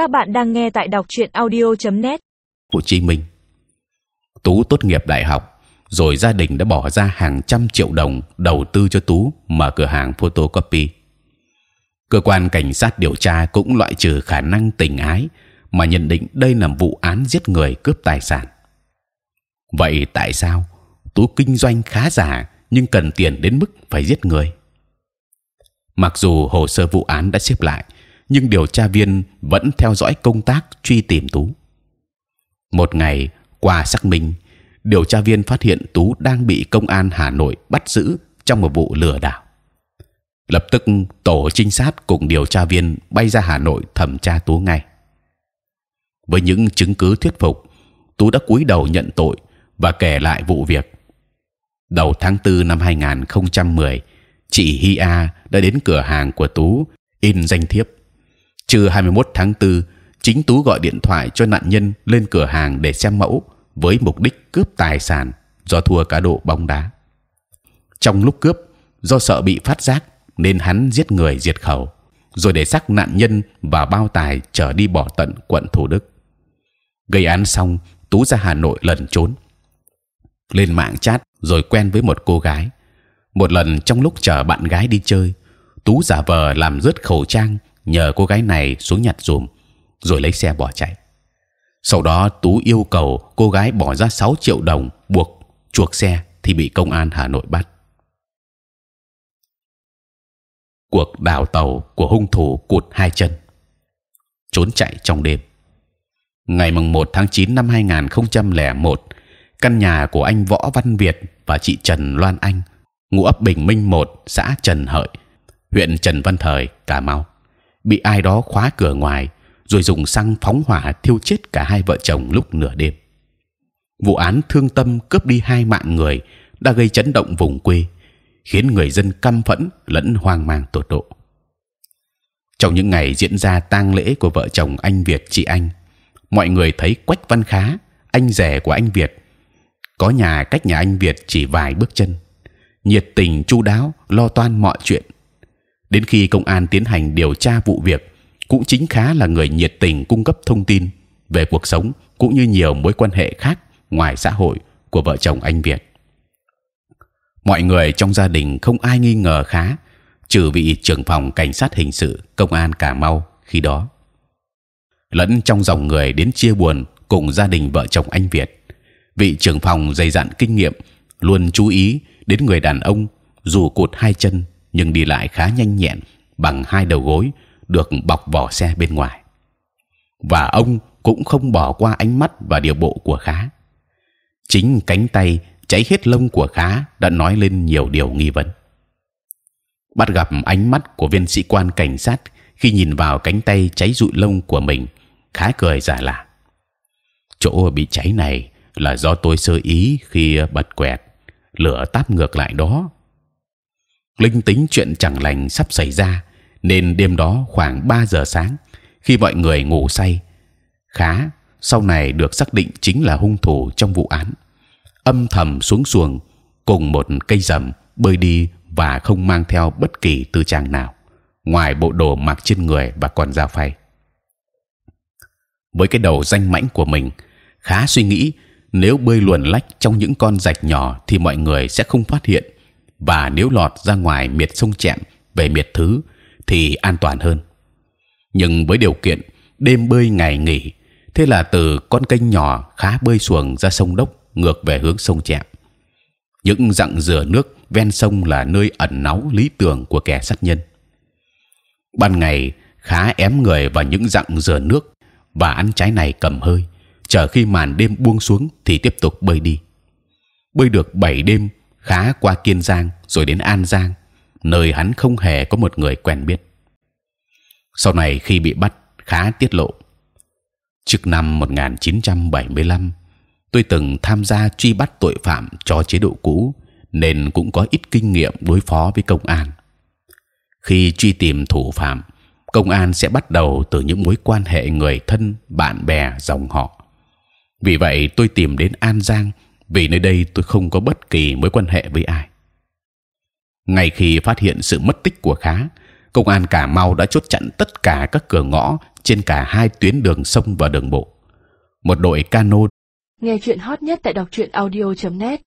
Các bạn đang nghe tại đọc truyện audio.net. Hồ Chí Minh. Tú tốt nghiệp đại học, rồi gia đình đã bỏ ra hàng trăm triệu đồng đầu tư cho Tú mở cửa hàng photocopy. Cơ quan cảnh sát điều tra cũng loại trừ khả năng tình ái, mà nhận định đây là vụ án giết người cướp tài sản. Vậy tại sao Tú kinh doanh khá giả nhưng cần tiền đến mức phải giết người? Mặc dù hồ sơ vụ án đã xếp lại, nhưng điều tra viên vẫn theo dõi công tác truy tìm tú. Một ngày qua xác minh, điều tra viên phát hiện tú đang bị công an Hà Nội bắt giữ trong một vụ lừa đảo. Lập tức tổ trinh sát cùng điều tra viên bay ra Hà Nội thẩm tra tú ngay. Với những chứng cứ thuyết phục, tú đã cúi đầu nhận tội và kể lại vụ việc. Đầu tháng 4 năm 2010, chị Hi A đã đến cửa hàng của tú in danh thiếp trưa 21 tháng 4, chính tú gọi điện thoại cho nạn nhân lên cửa hàng để xem mẫu với mục đích cướp tài sản do thua cá độ bóng đá. Trong lúc cướp, do sợ bị phát giác nên hắn giết người diệt khẩu, rồi để xác nạn nhân và bao tài trở đi bỏ tận quận Thủ Đức. Gây án xong, tú ra Hà Nội lần trốn, lên mạng chat rồi quen với một cô gái. Một lần trong lúc chờ bạn gái đi chơi, tú giả vờ làm rớt khẩu trang nhờ cô gái này xuống nhặt dùm, rồi lấy xe bỏ chạy. Sau đó tú yêu cầu cô gái bỏ ra 6 triệu đồng buộc chuộc xe thì bị công an Hà Nội bắt. Cuộc đào tàu của hung thủ cụt hai chân, trốn chạy trong đêm. Ngày mùng 1 tháng 9 năm 2001, căn nhà của anh Võ Văn Việt và chị Trần Loan Anh, ngụ ấp Bình Minh 1, xã Trần Hợi, huyện Trần Văn Thời, Cà Mau bị ai đó khóa cửa ngoài rồi dùng xăng phóng hỏa thiêu chết cả hai vợ chồng lúc nửa đêm. Vụ án thương tâm cướp đi hai mạng người đã gây chấn động vùng quê, khiến người dân căm phẫn lẫn hoang mang tột độ. Trong những ngày diễn ra tang lễ của vợ chồng anh Việt chị Anh, mọi người thấy Quách Văn Khá, anh rể của anh Việt, có nhà cách nhà anh Việt chỉ vài bước chân, nhiệt tình chu đáo lo toan mọi chuyện đến khi công an tiến hành điều tra vụ việc cũng chính khá là người nhiệt tình cung cấp thông tin về cuộc sống cũng như nhiều mối quan hệ khác ngoài xã hội của vợ chồng anh Việt. Mọi người trong gia đình không ai nghi ngờ khá, trừ vị trưởng phòng cảnh sát hình sự công an Cà Mau khi đó. Lẫn trong dòng người đến chia buồn cùng gia đình vợ chồng anh Việt, vị trưởng phòng dày dặn kinh nghiệm luôn chú ý đến người đàn ông dù cụt hai chân nhưng đi lại khá nhanh nhẹn, bằng hai đầu gối, được bọc vỏ xe bên ngoài. Và ông cũng không bỏ qua ánh mắt và điều bộ của khá. Chính cánh tay cháy hết lông của khá đã nói lên nhiều điều nghi vấn. Bắt gặp ánh mắt của viên sĩ quan cảnh sát khi nhìn vào cánh tay cháy rụi lông của mình, khá cười giả lạ chỗ bị cháy này là do tôi sơ ý khi bật quẹt, lửa táp ngược lại đó linh tính chuyện chẳng lành sắp xảy ra, nên đêm đó khoảng 3 giờ sáng, khi mọi người ngủ say, khá sau này được xác định chính là hung thủ trong vụ án, âm thầm xuống xuồng cùng một cây rầm bơi đi và không mang theo bất kỳ tư trang nào, ngoài bộ đồ mặc trên người và còn dao phay. Với cái đầu danh mãnh của mình, khá suy nghĩ, nếu bơi luồn lách trong những con rạch nhỏ thì mọi người sẽ không phát hiện và nếu lọt ra ngoài miệt sông chẹm về miệt thứ thì an toàn hơn. Nhưng với điều kiện đêm bơi ngày nghỉ, thế là từ con kênh nhỏ khá bơi xuồng ra sông đốc ngược về hướng sông chẹm. Những dặn dừa nước ven sông là nơi ẩn náu lý tưởng của kẻ sát nhân. Ban ngày khá ém người vào những dặn dừa nước và ăn trái này cầm hơi, chờ khi màn đêm buông xuống thì tiếp tục bơi đi. Bơi được 7 đêm khá qua kiên giang rồi đến an giang, nơi hắn không hề có một người quen biết. Sau này khi bị bắt, khá tiết lộ. Trước năm 1975 tôi từng tham gia truy bắt tội phạm cho chế độ cũ, nên cũng có ít kinh nghiệm đối phó với công an. Khi truy tìm thủ phạm, công an sẽ bắt đầu từ những mối quan hệ người thân, bạn bè, dòng họ. Vì vậy tôi tìm đến an giang vì nơi đây tôi không có bất kỳ mối quan hệ với ai. Ngay khi phát hiện sự mất tích của Khá, công an Cà Mau đã chốt chặn tất cả các cửa ngõ trên cả hai tuyến đường sông và đường bộ. Một đội cano Nghe chuyện hot nhất tại đọc truyện audio.net